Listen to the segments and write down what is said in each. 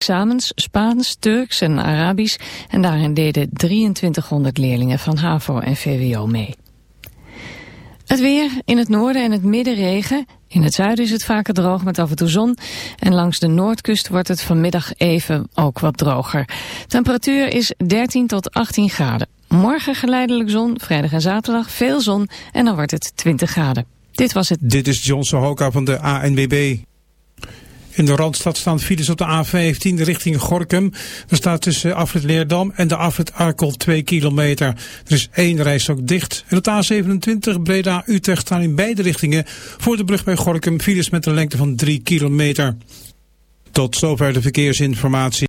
examens Spaans, Turks en Arabisch en daarin deden 2300 leerlingen van HAVO en VWO mee. Het weer, in het noorden en het midden regen. In het zuiden is het vaker droog met af en toe zon. En langs de noordkust wordt het vanmiddag even ook wat droger. Temperatuur is 13 tot 18 graden. Morgen geleidelijk zon, vrijdag en zaterdag veel zon en dan wordt het 20 graden. Dit was het. Dit is John Sohoka van de ANWB. In de Randstad staan files op de A15 richting Gorkum. Er staat tussen Afrit Leerdam en de Afrit Arkel 2 kilometer. Er is één reis ook dicht. En op de A27 Breda-Utrecht staan in beide richtingen voor de brug bij Gorkum files met een lengte van 3 kilometer. Tot zover de verkeersinformatie.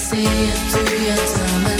See you through your time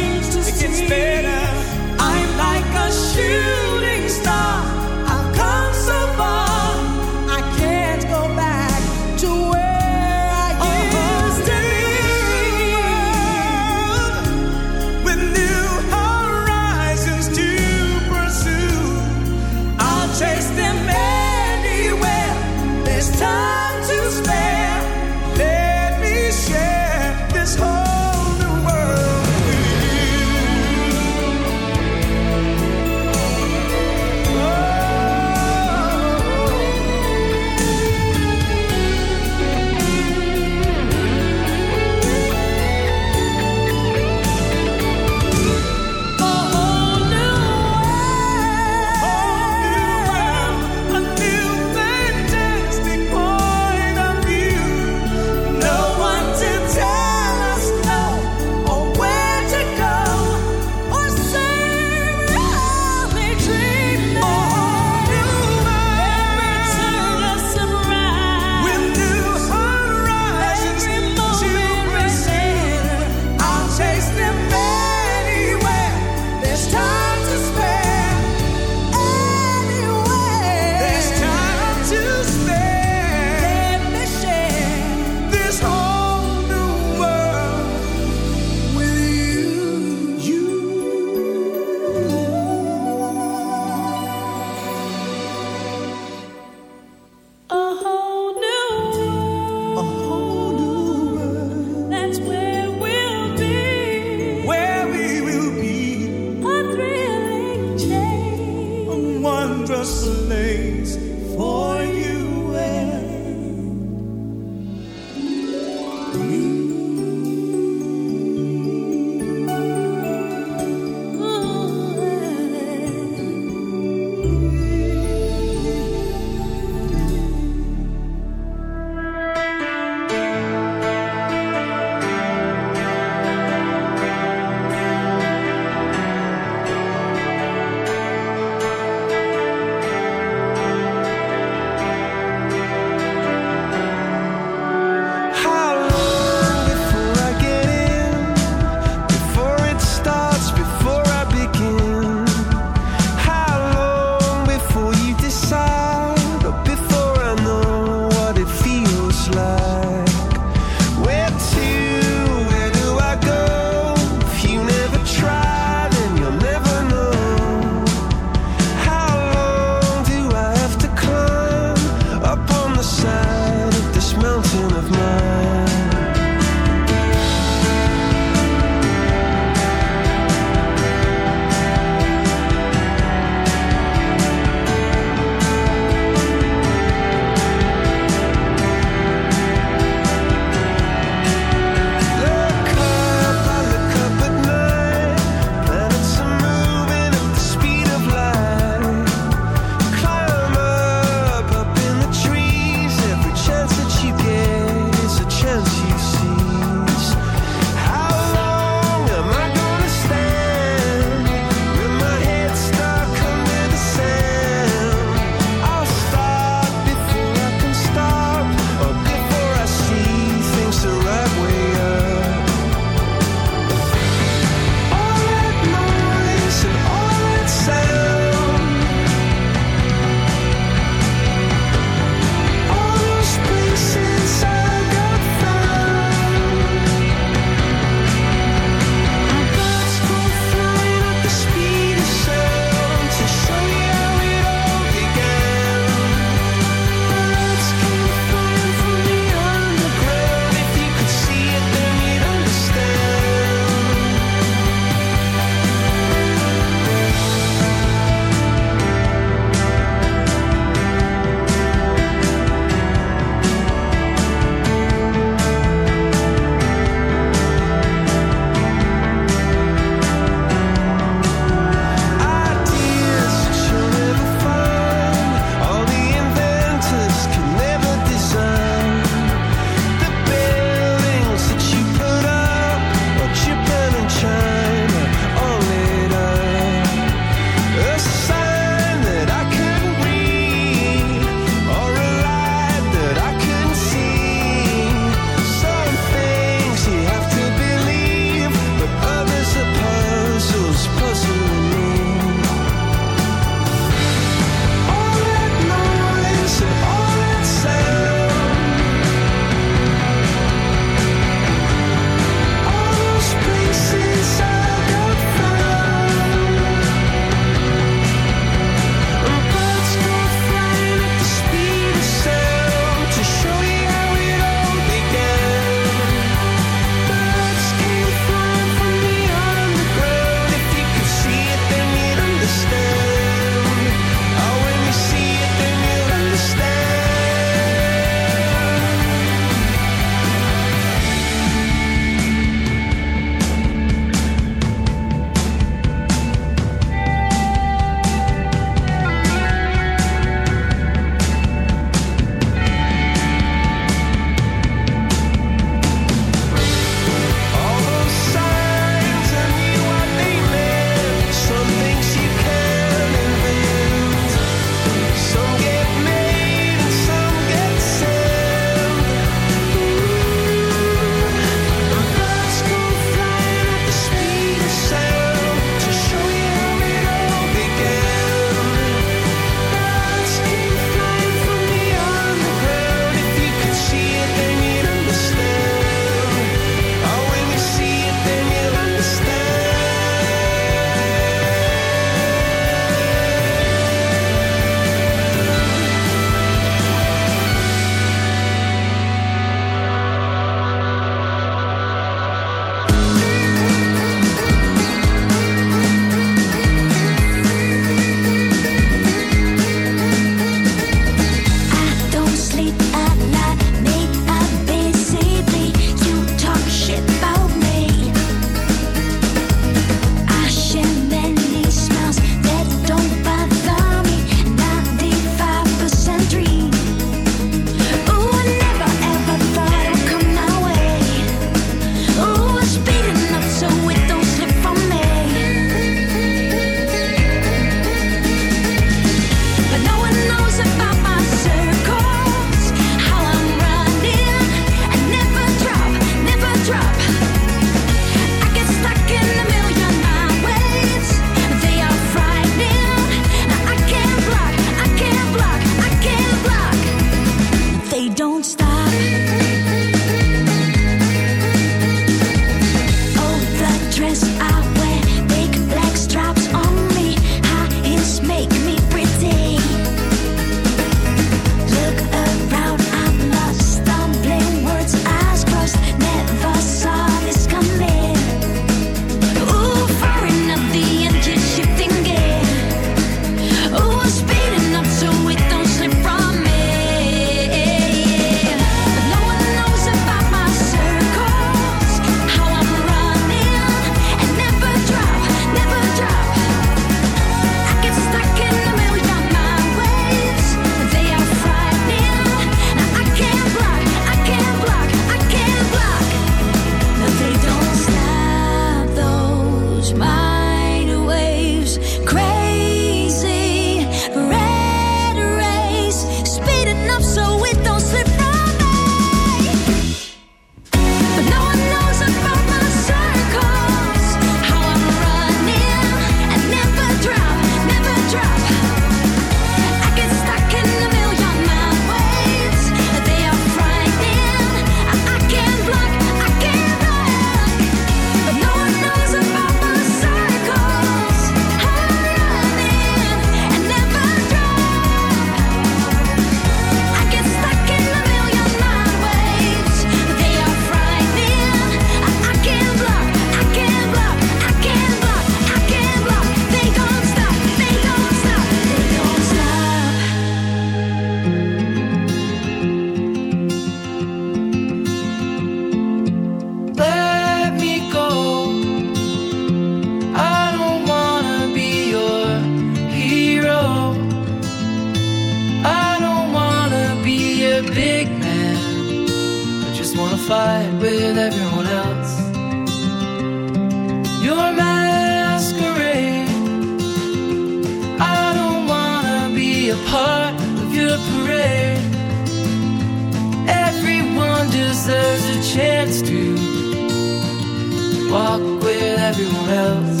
With everyone else.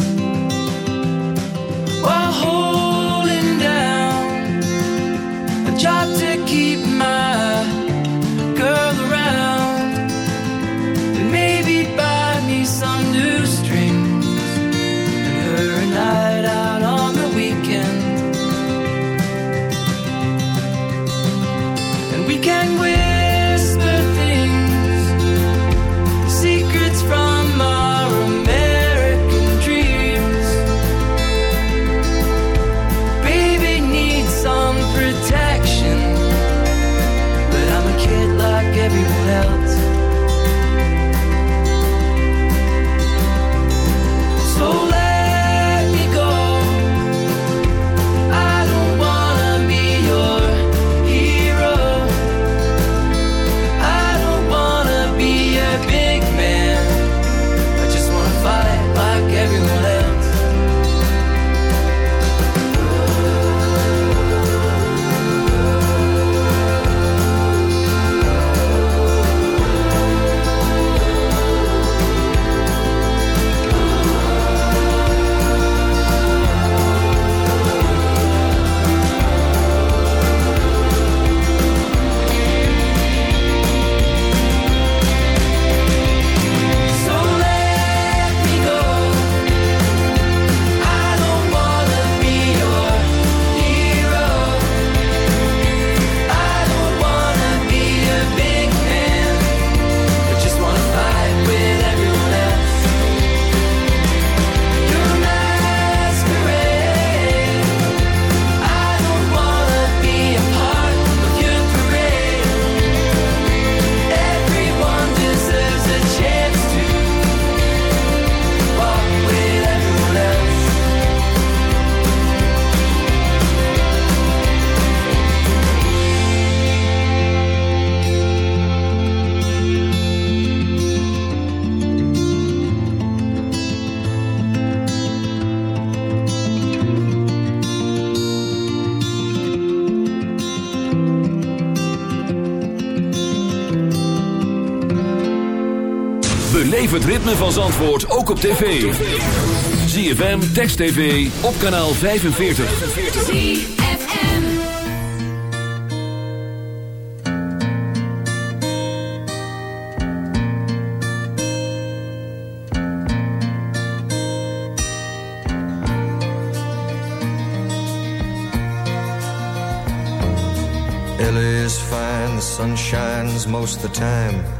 While Beleef het ritme van Zandvoort ook op tv. ZFM, Text TV, op kanaal 45. LA is fine, the sun shines most of the time.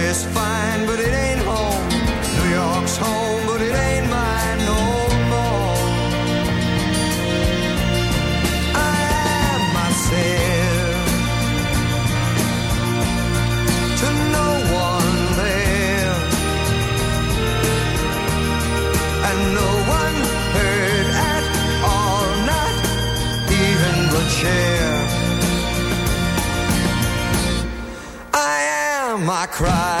I cried.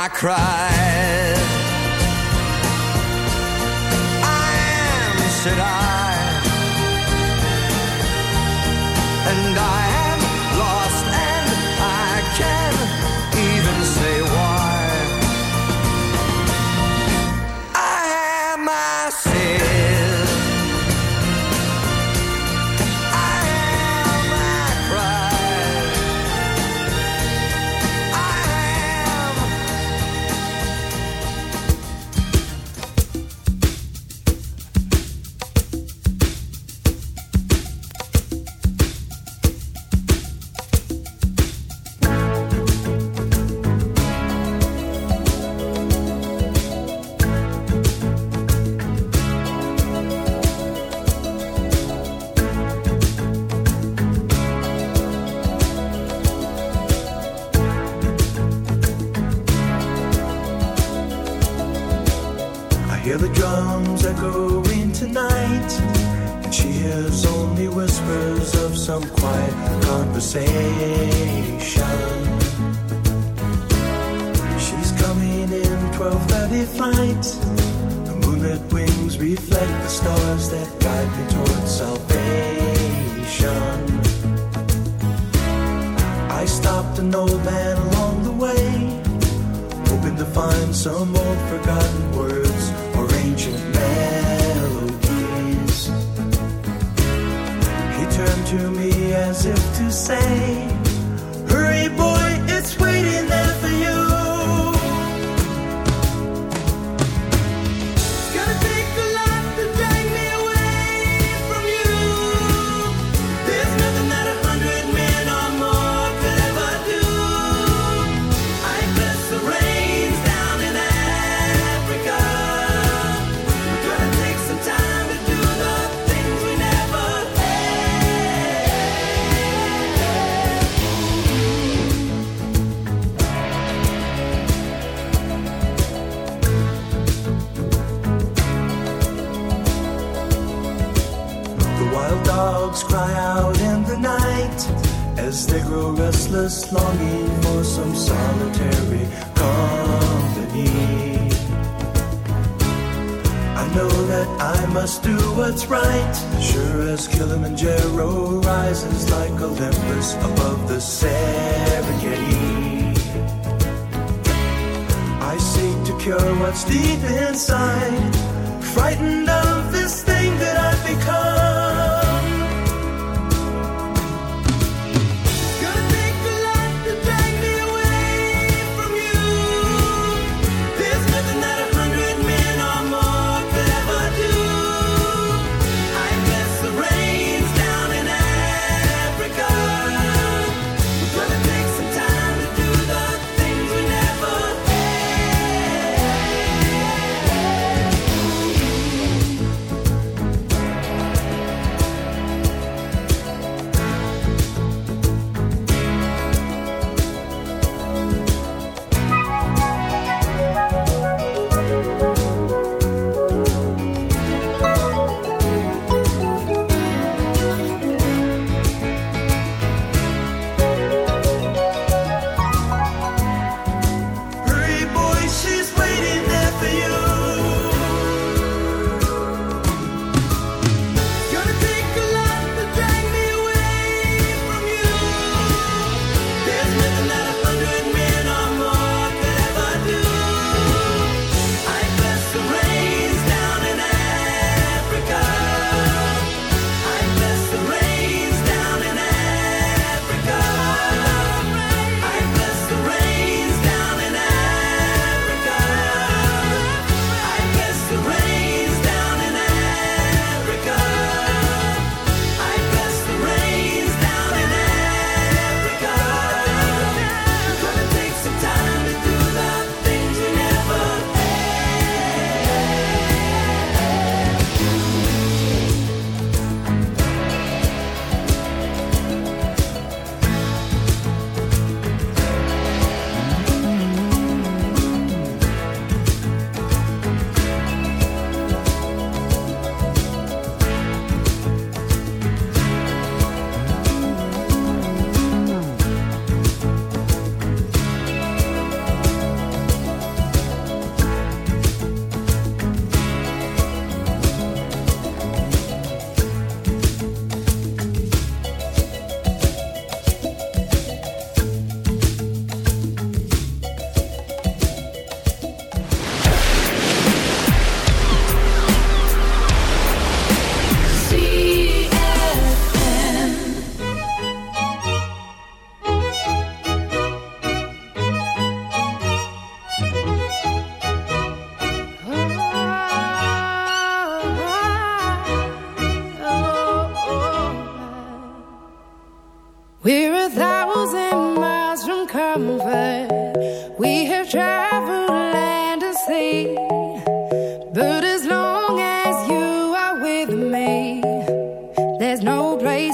my cries. I am, said I, and I. that's right. Sure as Kilimanjaro rises like Olympus above the Serengeti. I seek to cure what's deep inside, frightened of this thing.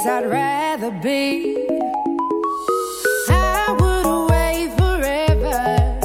I'd rather be. I would away forever,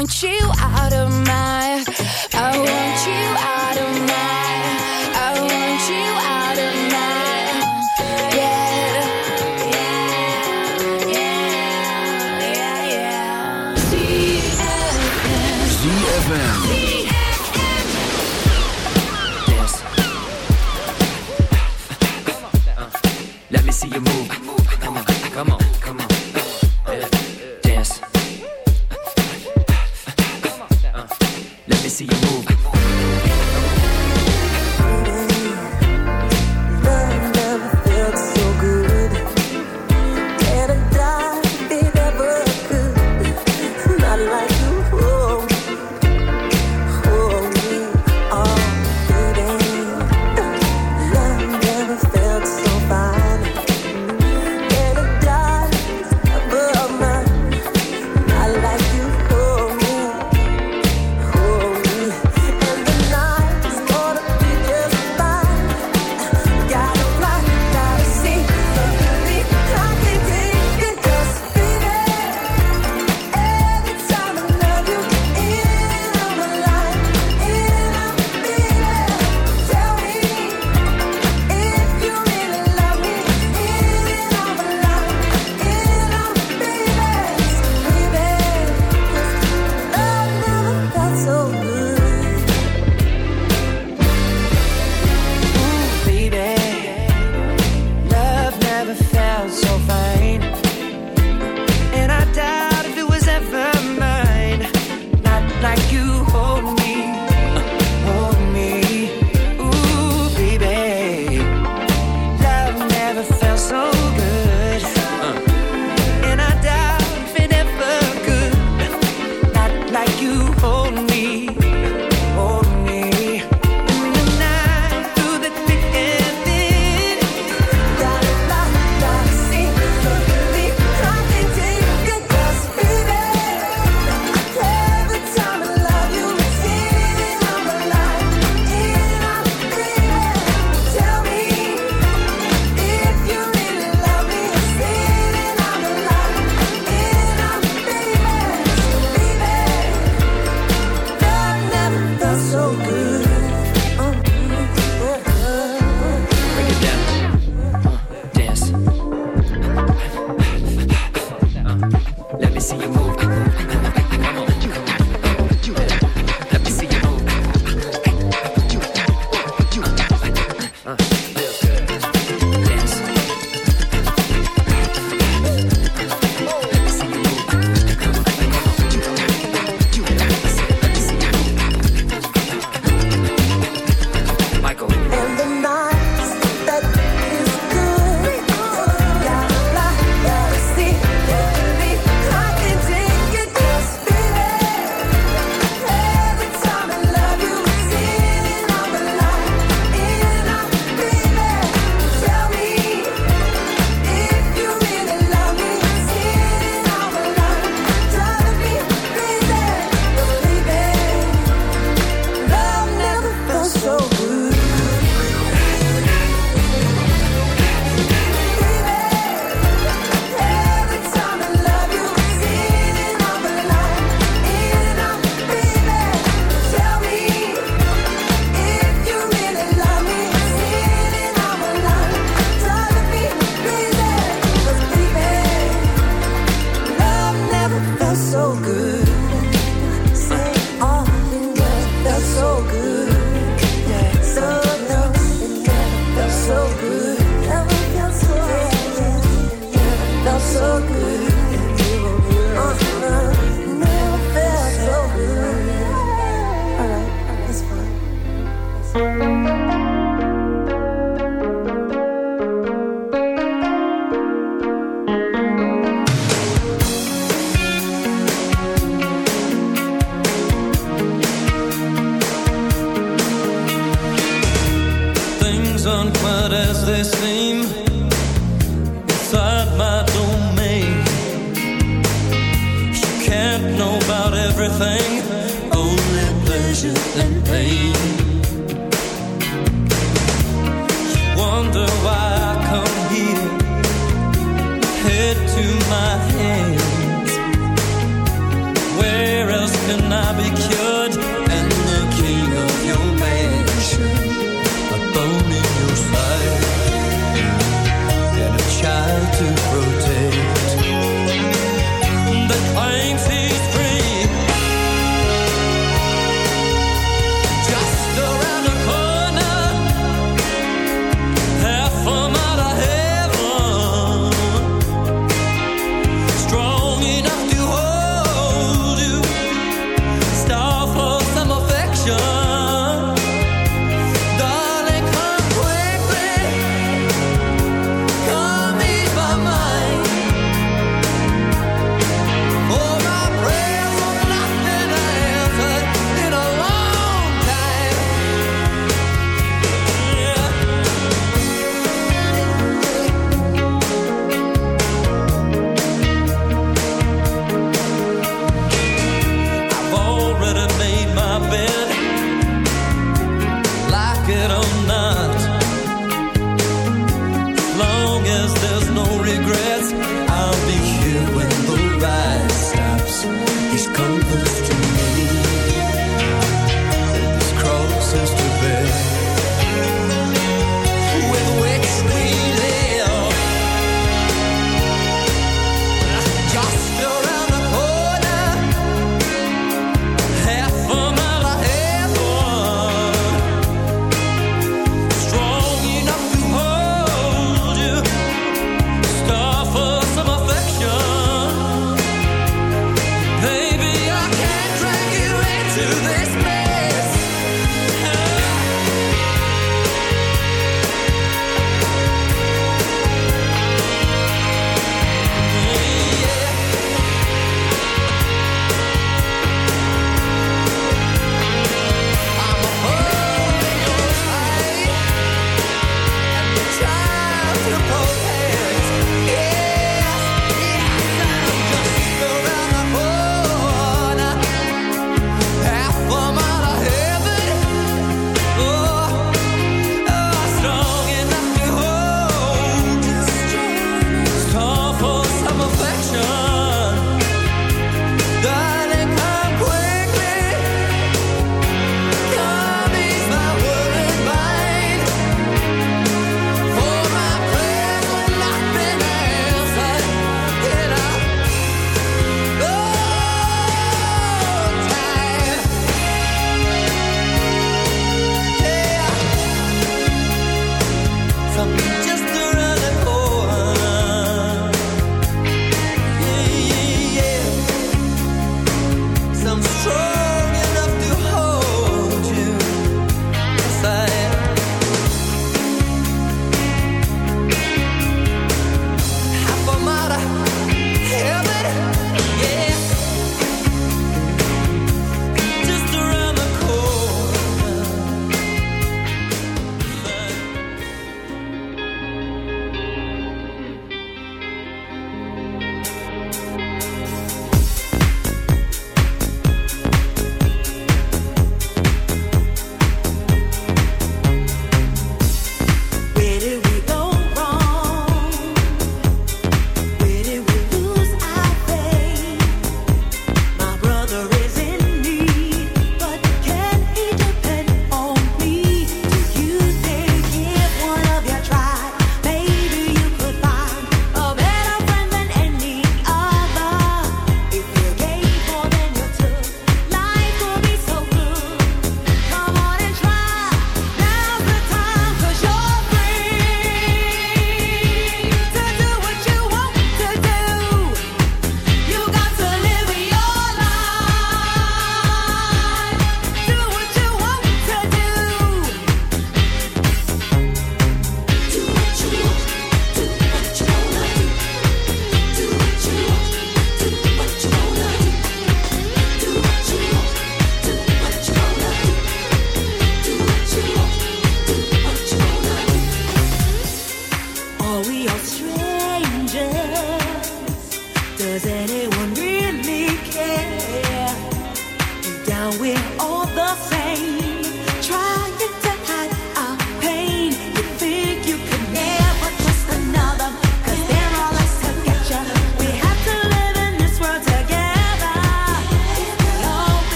want you out of my,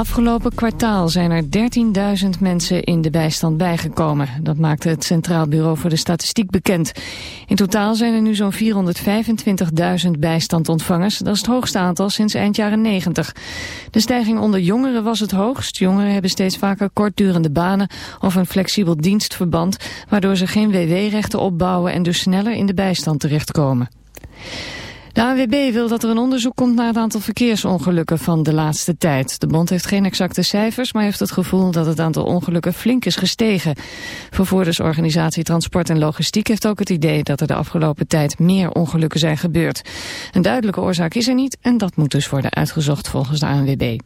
Afgelopen kwartaal zijn er 13.000 mensen in de bijstand bijgekomen. Dat maakte het Centraal Bureau voor de Statistiek bekend. In totaal zijn er nu zo'n 425.000 bijstandontvangers. Dat is het hoogste aantal sinds eind jaren 90. De stijging onder jongeren was het hoogst. Jongeren hebben steeds vaker kortdurende banen of een flexibel dienstverband... waardoor ze geen WW-rechten opbouwen en dus sneller in de bijstand terechtkomen. De ANWB wil dat er een onderzoek komt naar het aantal verkeersongelukken van de laatste tijd. De bond heeft geen exacte cijfers, maar heeft het gevoel dat het aantal ongelukken flink is gestegen. Vervoerdersorganisatie Transport en Logistiek heeft ook het idee dat er de afgelopen tijd meer ongelukken zijn gebeurd. Een duidelijke oorzaak is er niet en dat moet dus worden uitgezocht volgens de ANWB.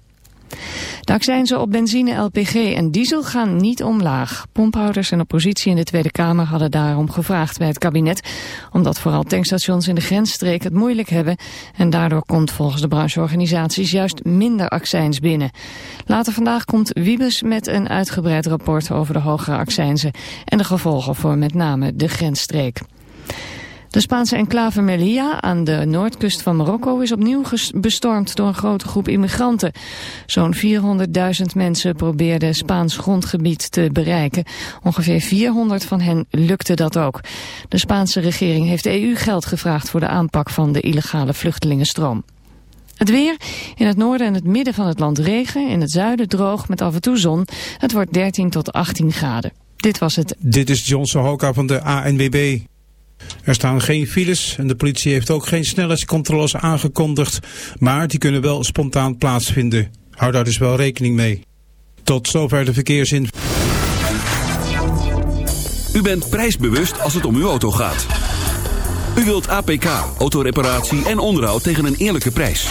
De accijnzen op benzine, LPG en diesel gaan niet omlaag. Pomphouders en oppositie in de Tweede Kamer hadden daarom gevraagd bij het kabinet. Omdat vooral tankstations in de grensstreek het moeilijk hebben. En daardoor komt volgens de brancheorganisaties juist minder accijns binnen. Later vandaag komt Wiebes met een uitgebreid rapport over de hogere accijnzen. En de gevolgen voor met name de grensstreek. De Spaanse enclave Melilla aan de noordkust van Marokko is opnieuw bestormd door een grote groep immigranten. Zo'n 400.000 mensen probeerden Spaans grondgebied te bereiken. Ongeveer 400 van hen lukte dat ook. De Spaanse regering heeft de EU geld gevraagd voor de aanpak van de illegale vluchtelingenstroom. Het weer, in het noorden en het midden van het land regen, in het zuiden droog met af en toe zon. Het wordt 13 tot 18 graden. Dit was het. Dit is John Sohoka van de ANWB. Er staan geen files en de politie heeft ook geen snelheidscontroles aangekondigd, maar die kunnen wel spontaan plaatsvinden. Hou daar dus wel rekening mee. Tot zover de verkeersin. U bent prijsbewust als het om uw auto gaat. U wilt APK, autoreparatie en onderhoud tegen een eerlijke prijs.